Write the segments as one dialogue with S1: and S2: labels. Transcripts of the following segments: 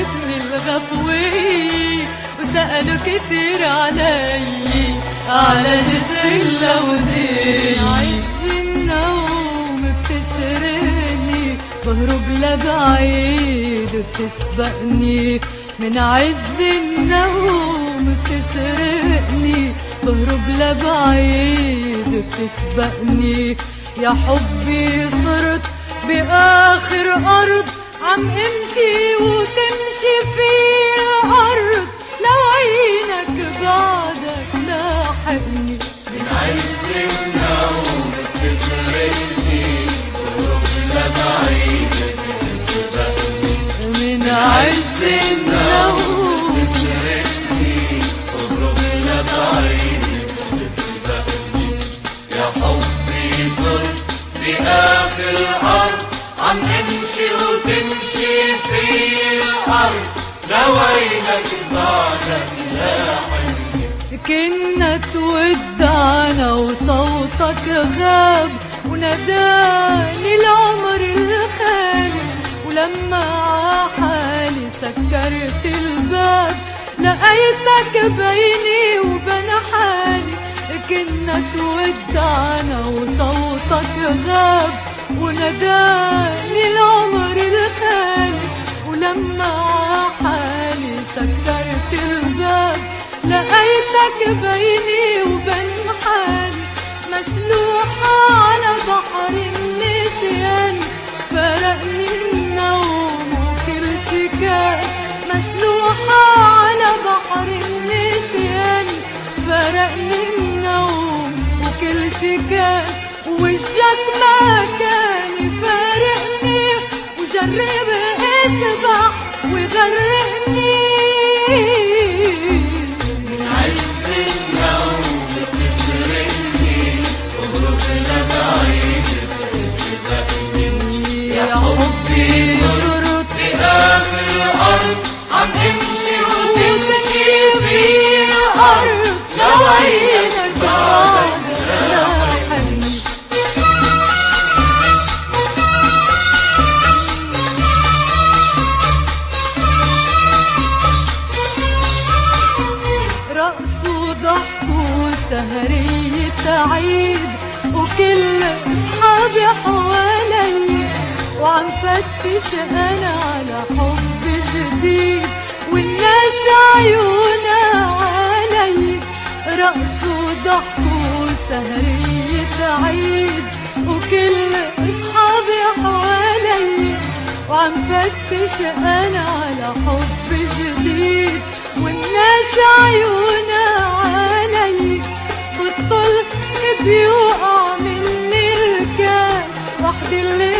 S1: واخدتني الغفوة وسألوا كتير علي على جسر اللوزي. عز النوم بتسرقني بهرب لبعيد بتسبقني من عز النوم بتسرقني بهرب لبعيد بتسبقني يا حبي صرت بآخر أرض عم امشي وتمشي. في الأرض لو عينك بعدك لاحقني
S2: من عز النوم بتسرقني وروح لبعيد بتسبقني
S1: من عز النوم
S2: بتسرقني وروح لبعيد بتسبقني يا حبي صرت بآخر الأرض عم امشي وتمشي في الأرض بعدك لاحقني
S1: كنا تودعنا وصوتك غاب وناداني العمر الخالي ولما عحالي سكرت الباب لقيتك بيني وبين حالي. كنا تودعنا وصوتك غاب وناداني العمر الخالي ولما عحالي سكرت الباب لقيتك بيني وبين حالي مشلوحة على بحر النسيان. فرقني النوم وكل شي كان مشلوحة على بحر النسيان. فرقني النوم وكل شي كان وجهك ما كان يفارقني. وجرب اسبح ويغرقني فتش أنا على حب جديد والناس عيونا علي. رقص وضحك وسهرية عيد وكل اصحابي حوالي. وعم فتش أنا على حب جديد والناس عيونا علي. والطلق بيوقع مني الكاس وحدي اللي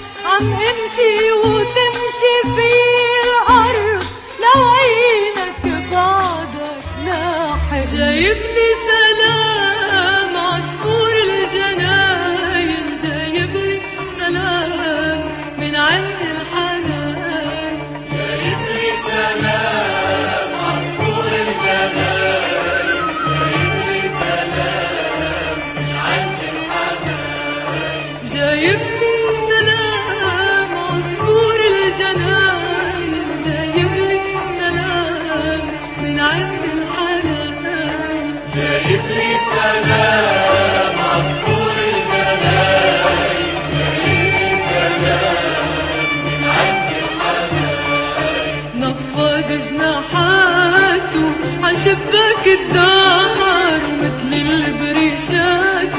S1: عم امشي وتمشي فيه شباك الدار مثل البريشات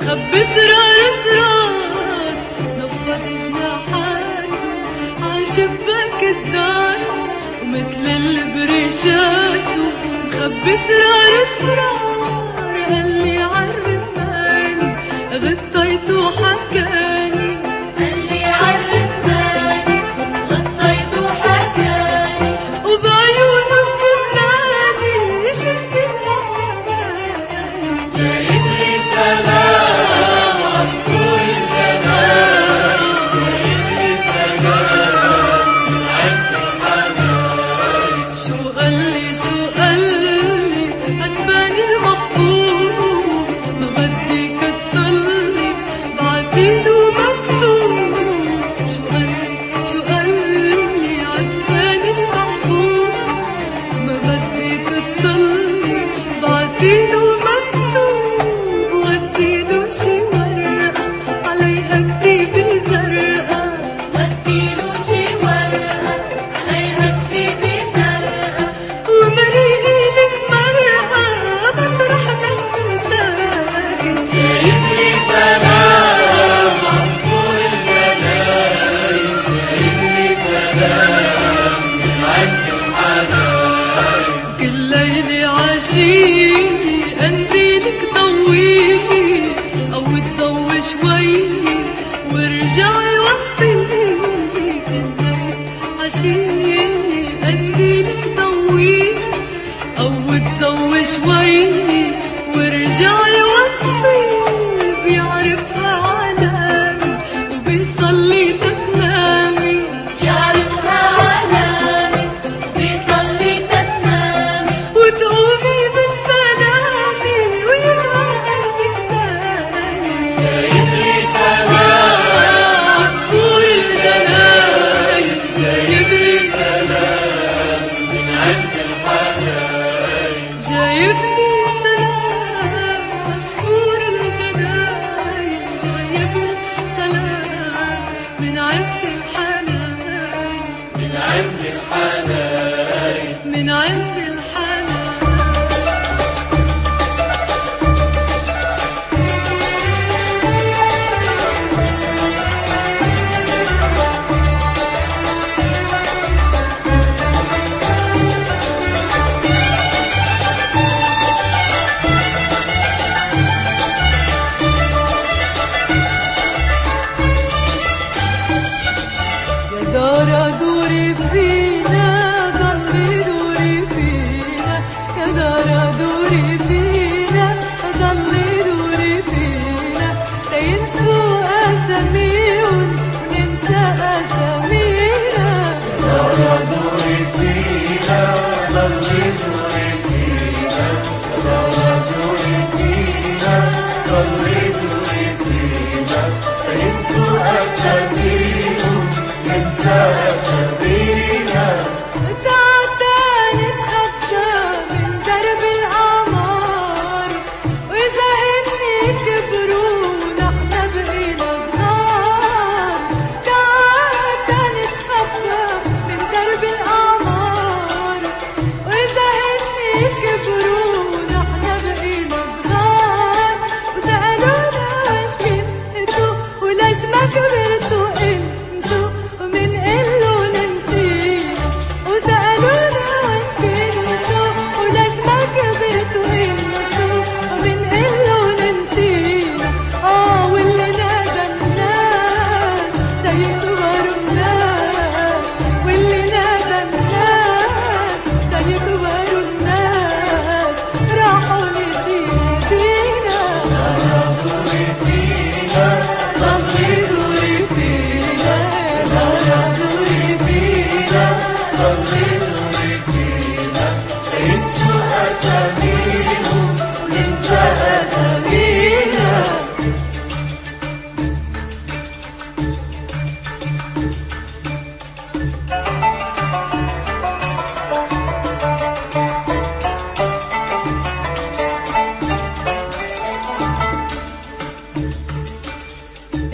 S1: خب اسرار اسرار نفض جناحاته عشباك الدار ومثل البريشات مخبي اسرار اسرار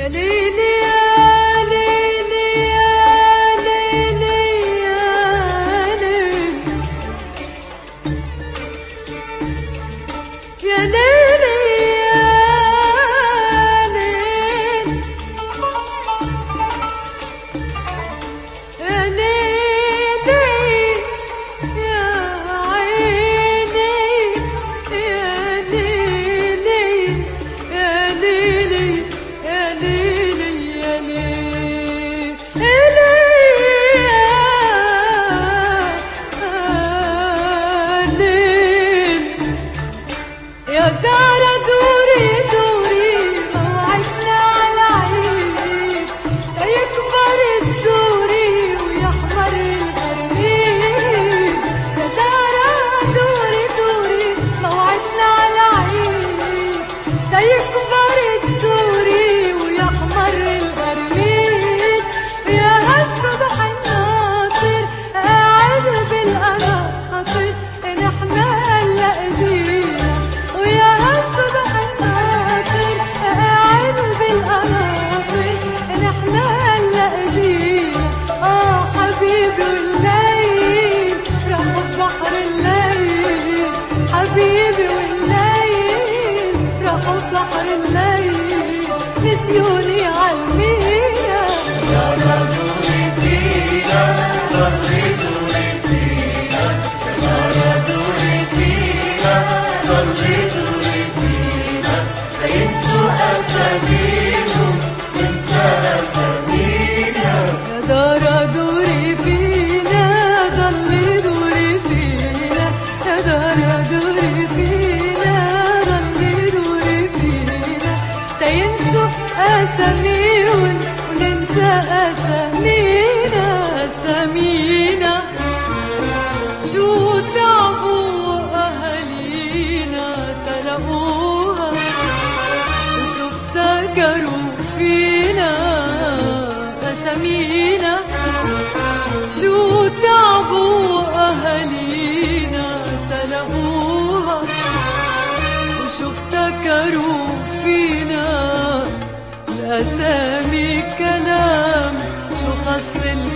S1: Elini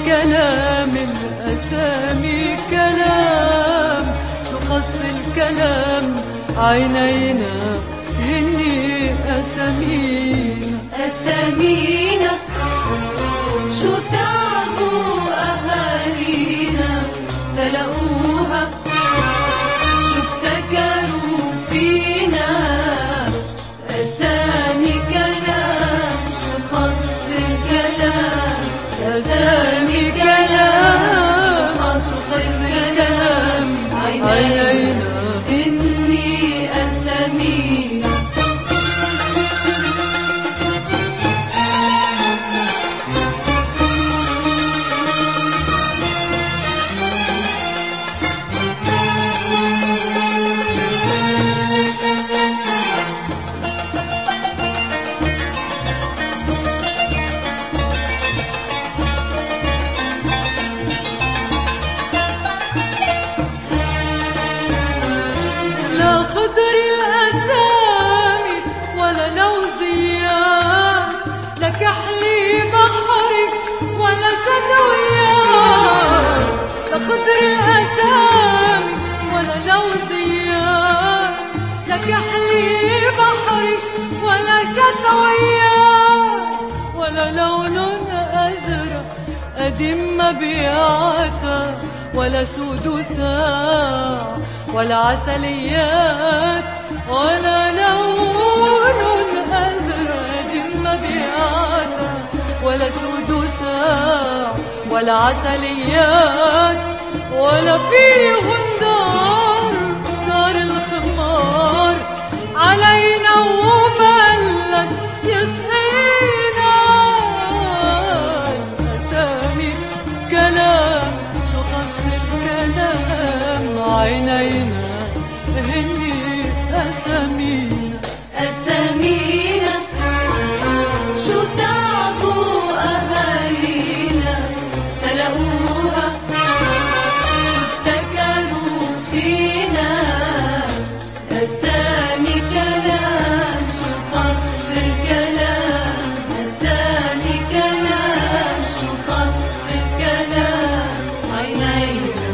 S1: كلام الأسامي كلام شو قص الكلام؟ عينينا هني أسامينا.
S2: أسامينا شو تعبوا أهالينا؟
S1: تلقوها أبياتا ولا سدسا ولا عسليات ولا لون أزرق مبياتا ولا سدسا ولا عسليات ولا فيهن دار الثمينة شو
S2: أهالينا تلاقوها شو افتكروا فينا أسامي كلام شو الكلام. أسامي كلام شو الكلام. عينينا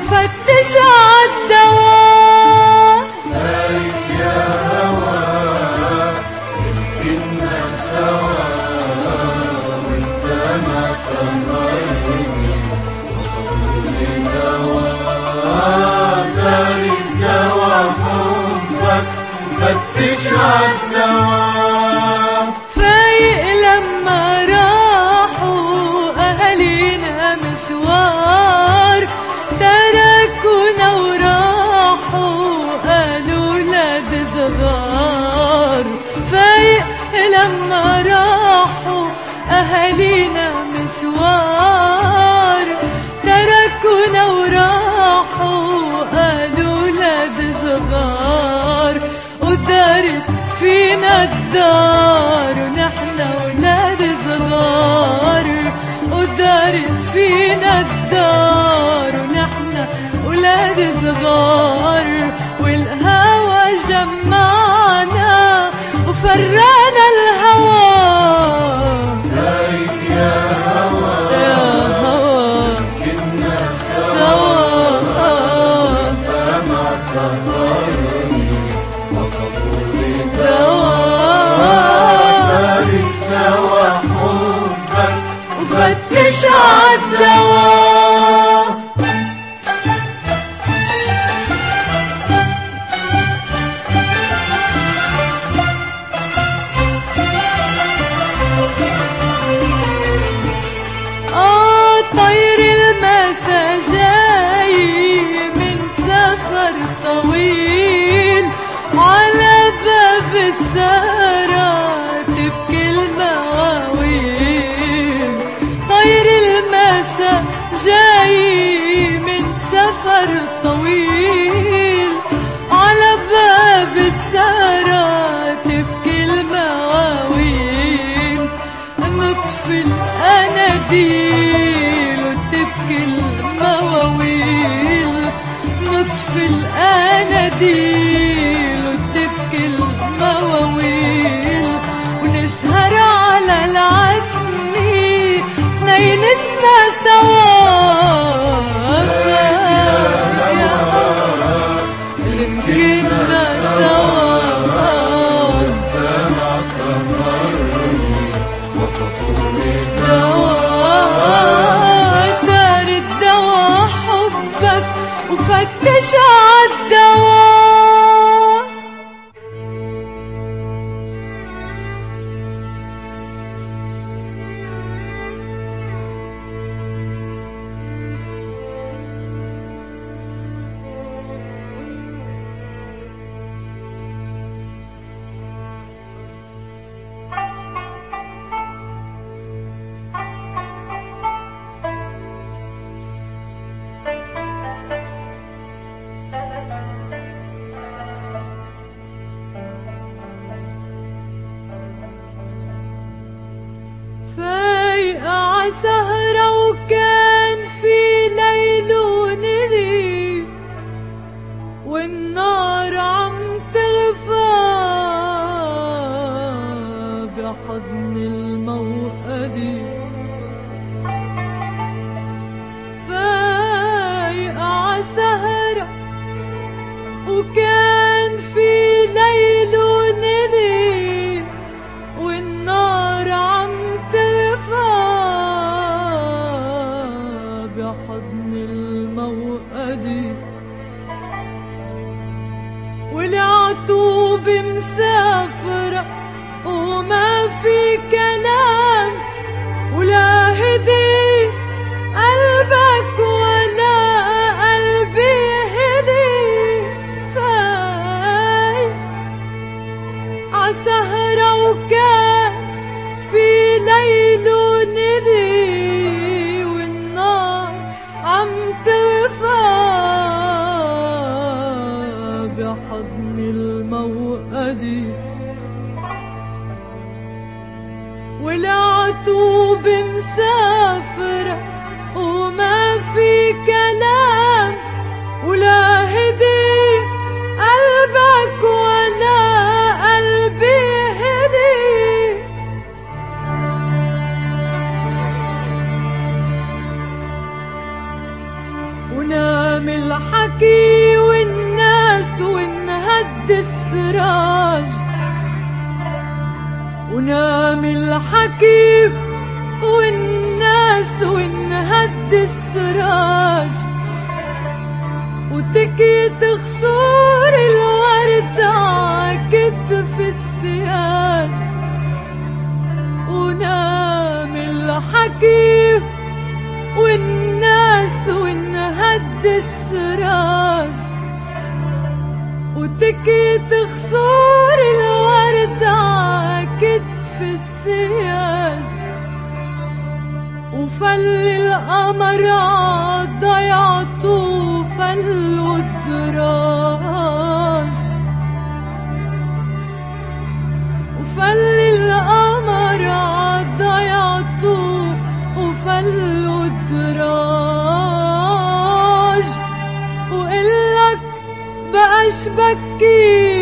S3: فتش
S1: عالدوام الدار ونحن ولاد صغار ودارت فينا الدار ونحن ولاد صغار والهوى جمعنا وفرقنا السراج. ونام الحكيم والناس ونهد السراج. وتكيت خصور الورد في السياج ونام الحكيم والناس ونهد السراج. وتكيت خصور الورد عكتف السياج. وفل القمر ضيعته فل الدراج. وفل القمر ضيعته وفل الدراج. تبكي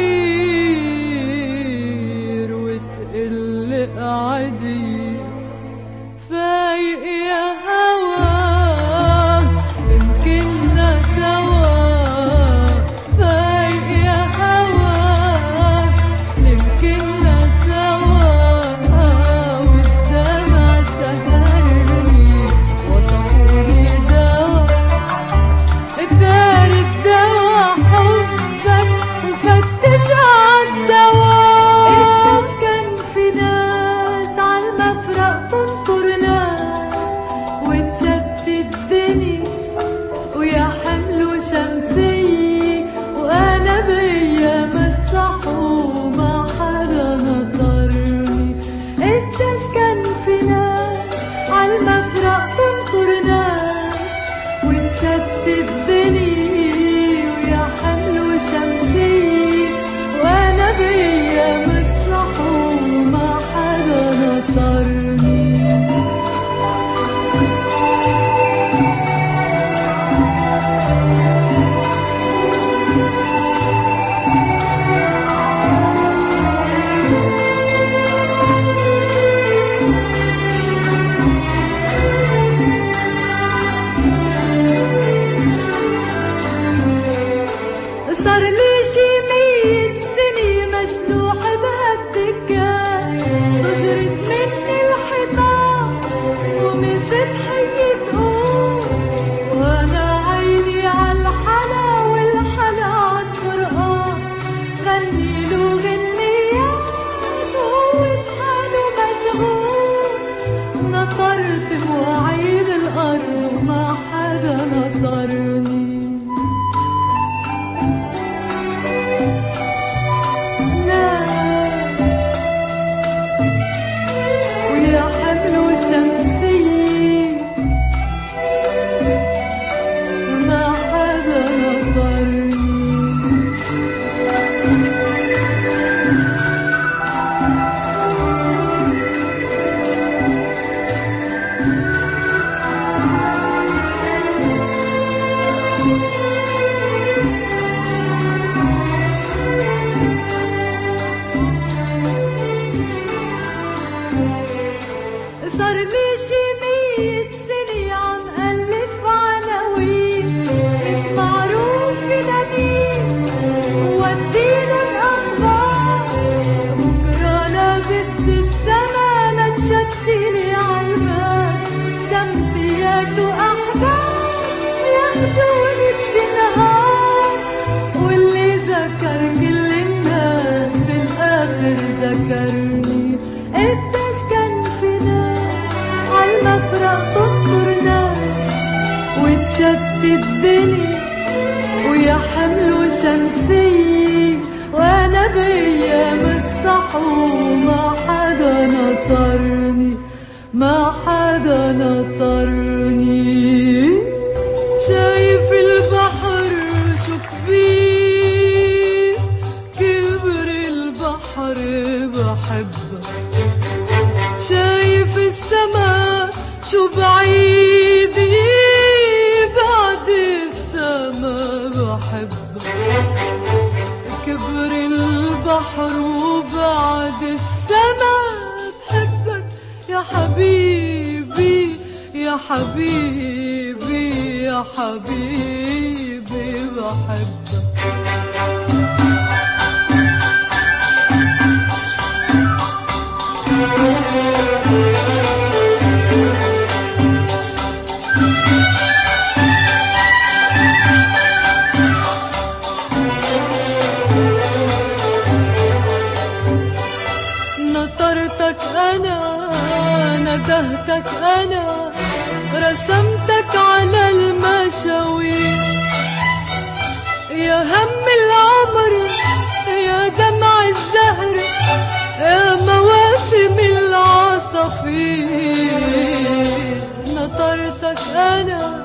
S1: ندهتك أنا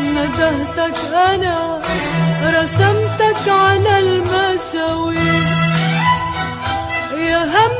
S1: ندهتك أنا. رسمتك على المشاوير. يا هم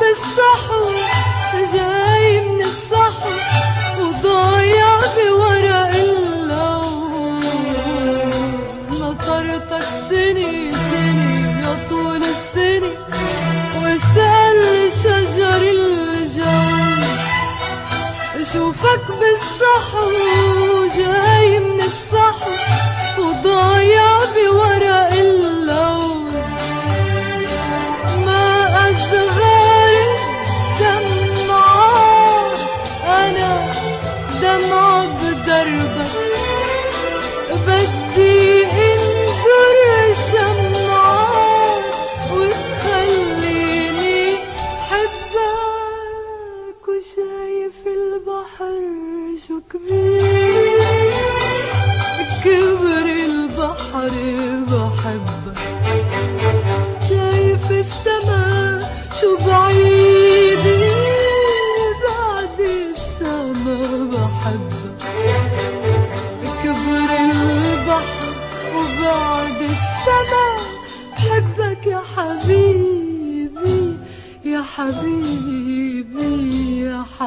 S1: بالصحو جاي من الصحو وضايع بورق اللوز نطرتك سني سني يا طول السنة واسأل شجر الجوز اشوفك بالصحو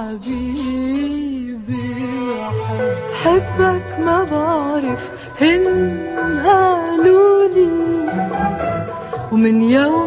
S1: حبيبي حبك ما بعرف هن قالولي ومن يوم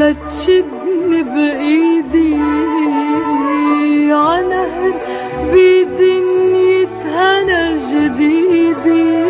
S1: لا تشدني بإيدي عنهر بيدني تهنى جديدي.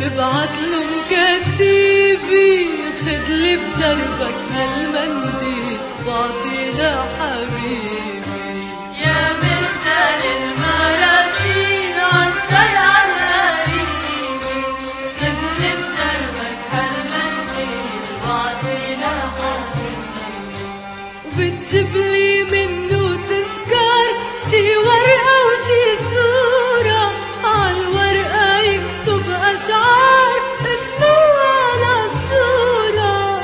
S1: تبعت له مكتبي خد لي بدربك هالمنديل
S2: واعطي
S1: لحبيبي
S2: يا مثال المراكي عالطلعه بتجيب
S1: لي منه تذكار شي ورقة وشي صورة شعر اسمه على الصورة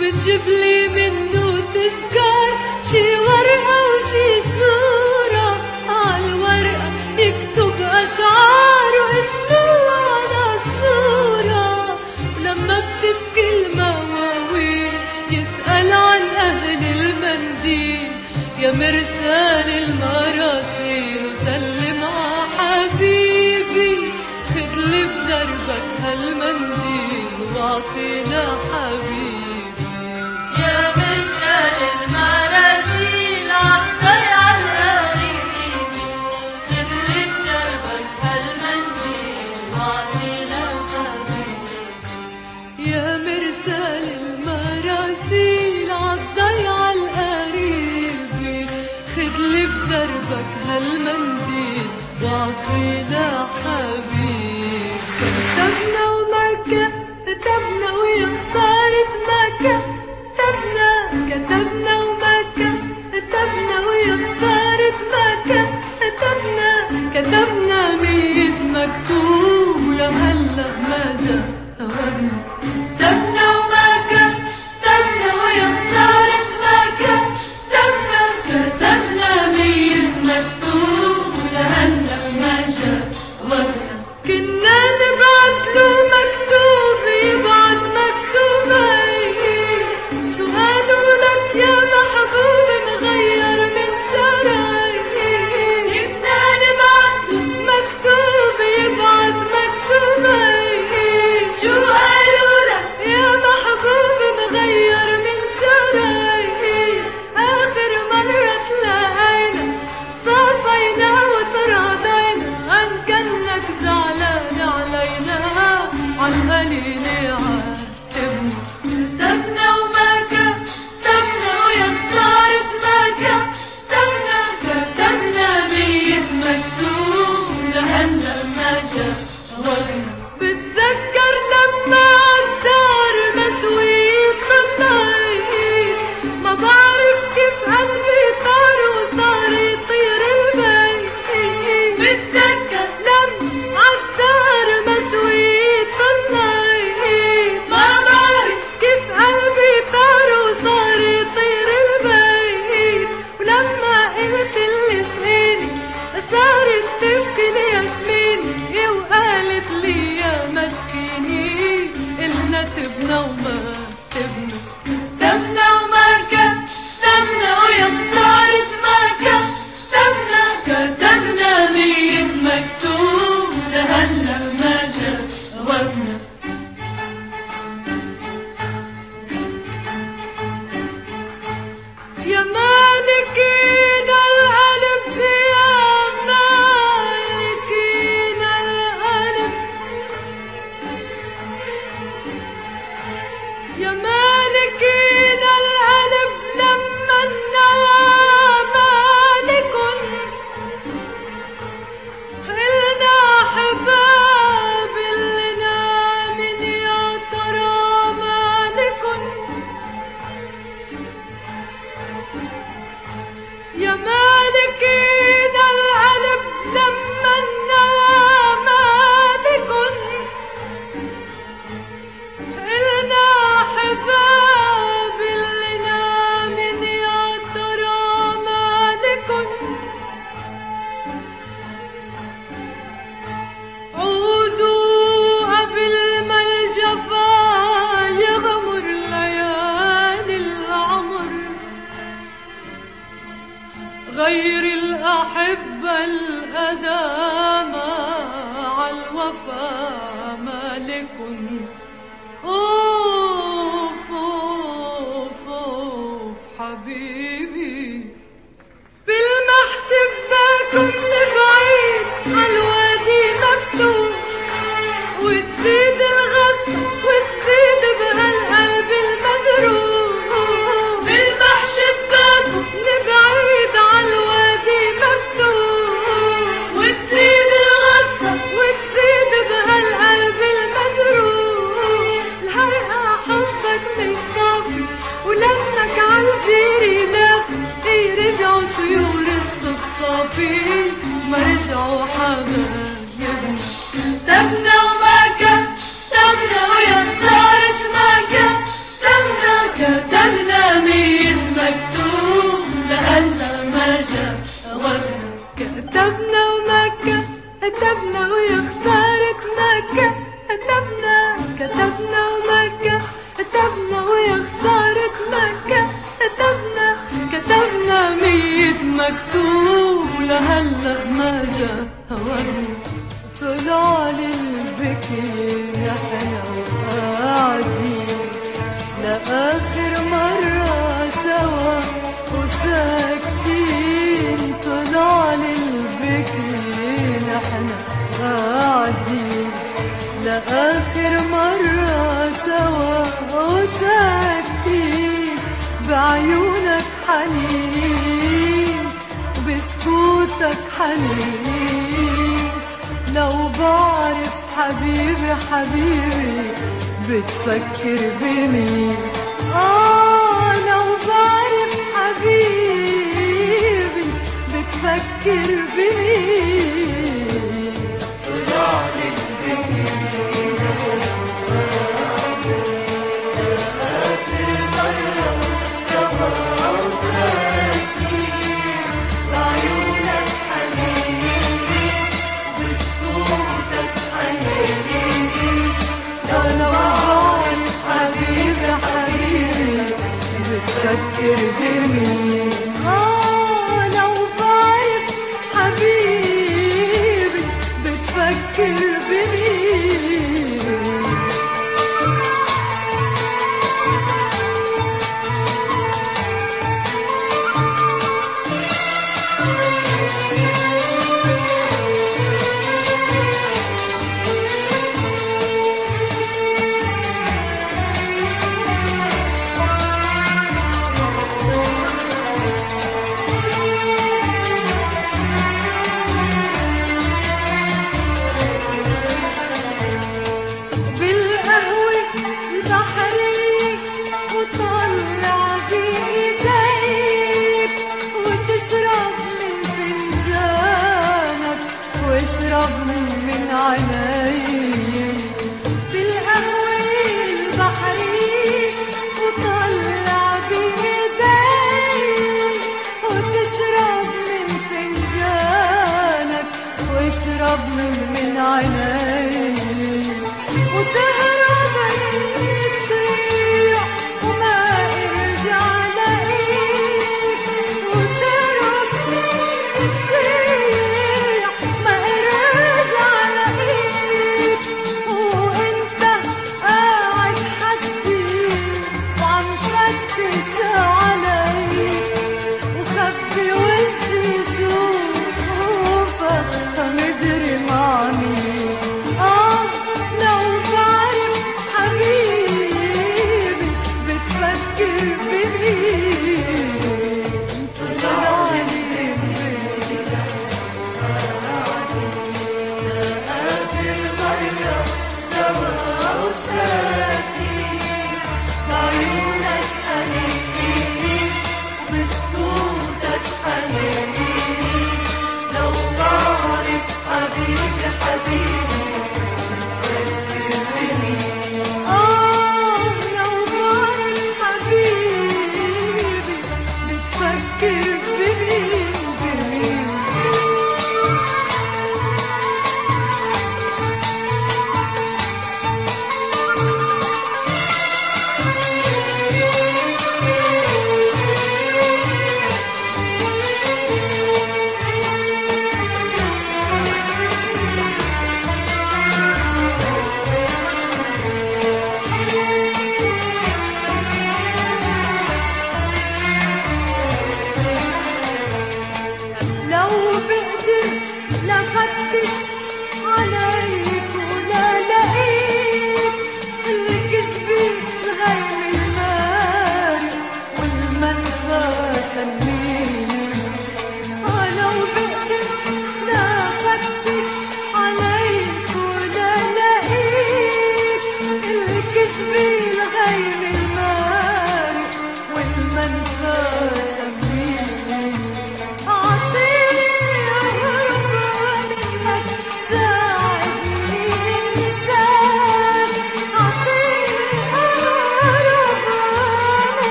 S1: بتجيب لي منه تذكار شي ورقة وشي صورة. عالورقة يكتب أشعار واسمه على الصورة. ولما بتبكي المواويل يسأل عن أهل المنديل. يا مرسال المراسيل وسلم حبيب المنديل واعطينا حبيبي.
S2: يا من أجل المنازل عطي على الأغاني تبرد دربك هالمنديل واعطينا حبيبي.
S1: يا مرسال المراسيل عضي على القريب خذ لي بدربك هالمنديل واعطينا حبيبي. كتبنا ويوم صارت
S2: ما كتبنا كتبنا
S1: وما كتبنا ويوم صارت ما كتبنا كتبنا ميت مكتوب ولهلا ما جا ثورنا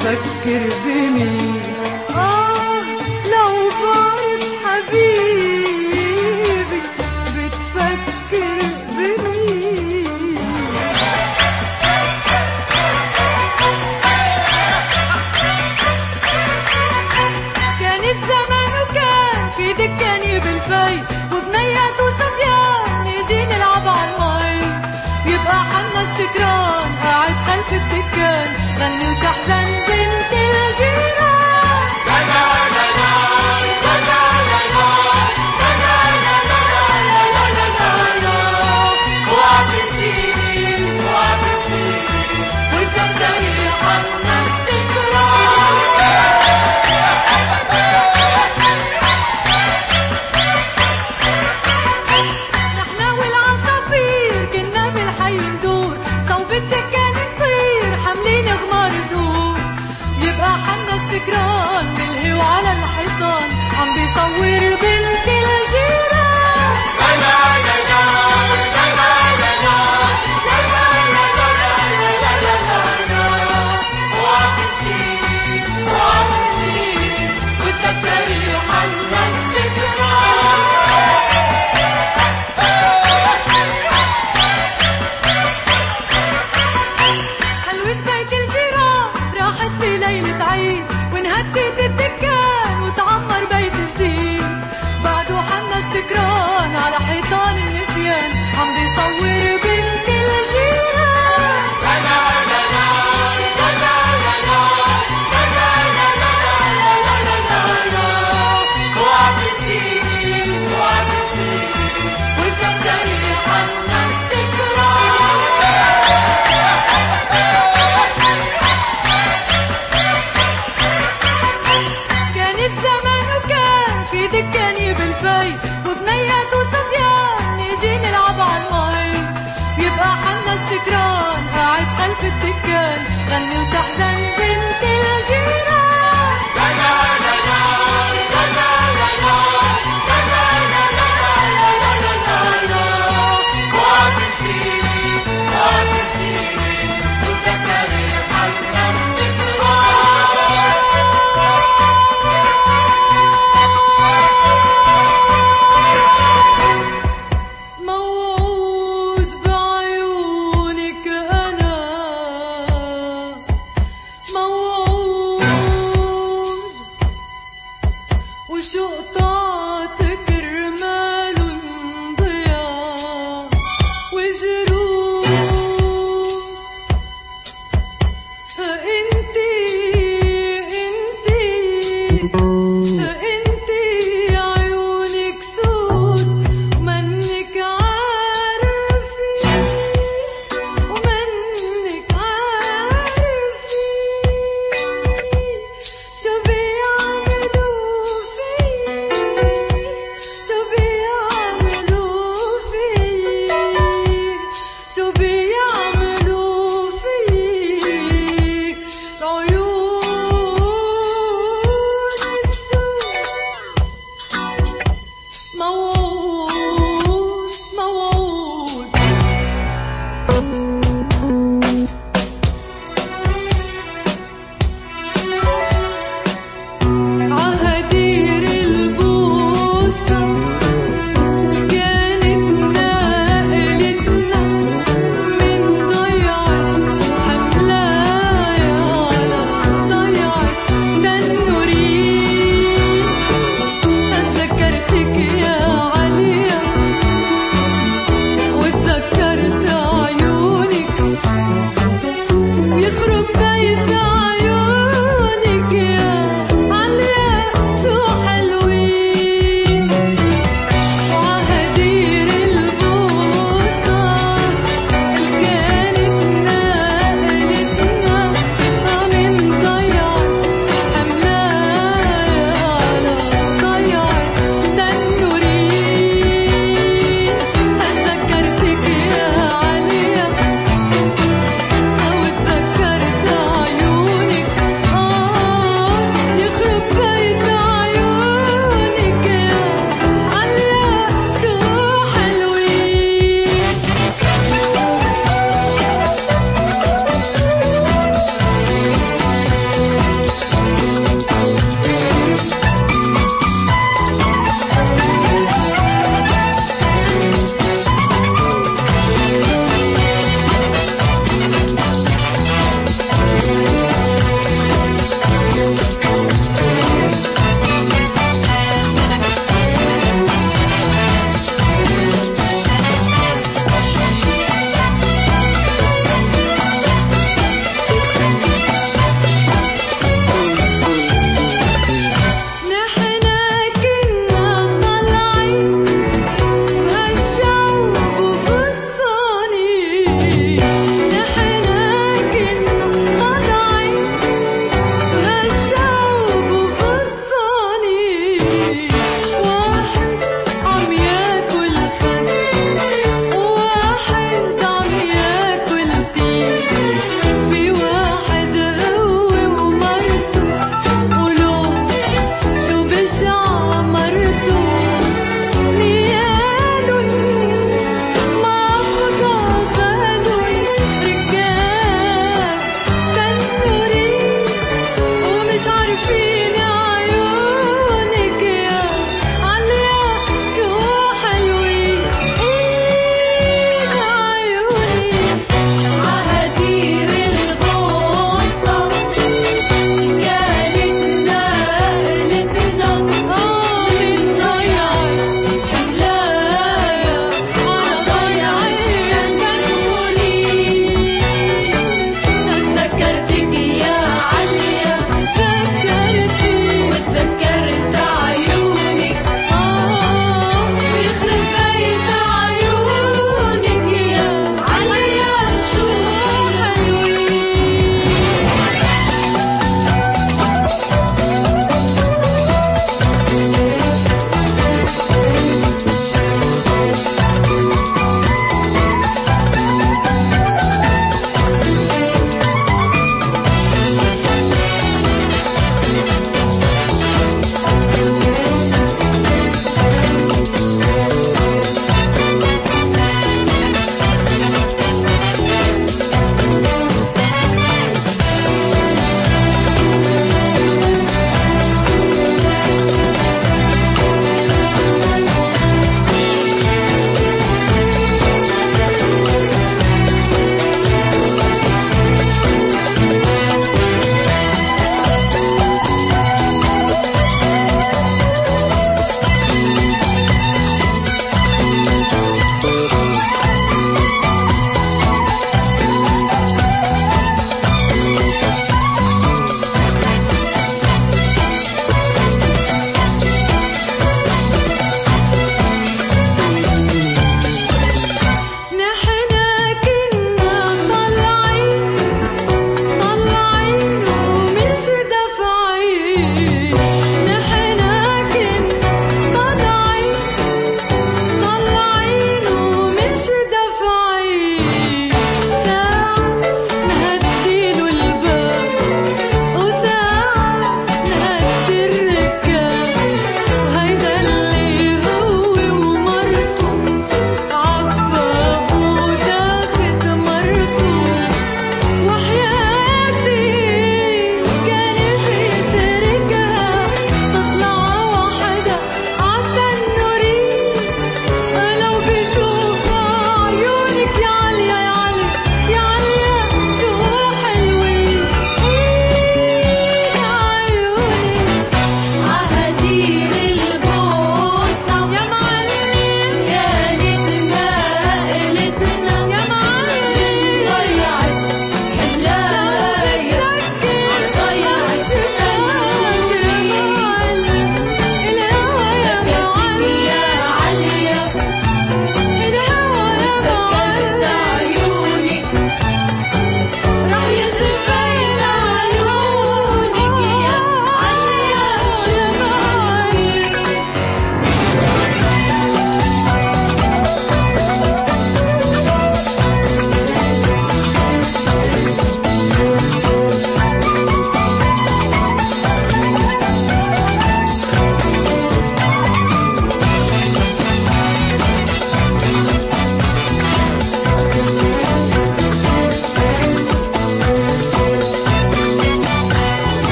S1: بتفكر بمين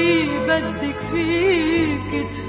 S1: ضلي بدك فيك تفلي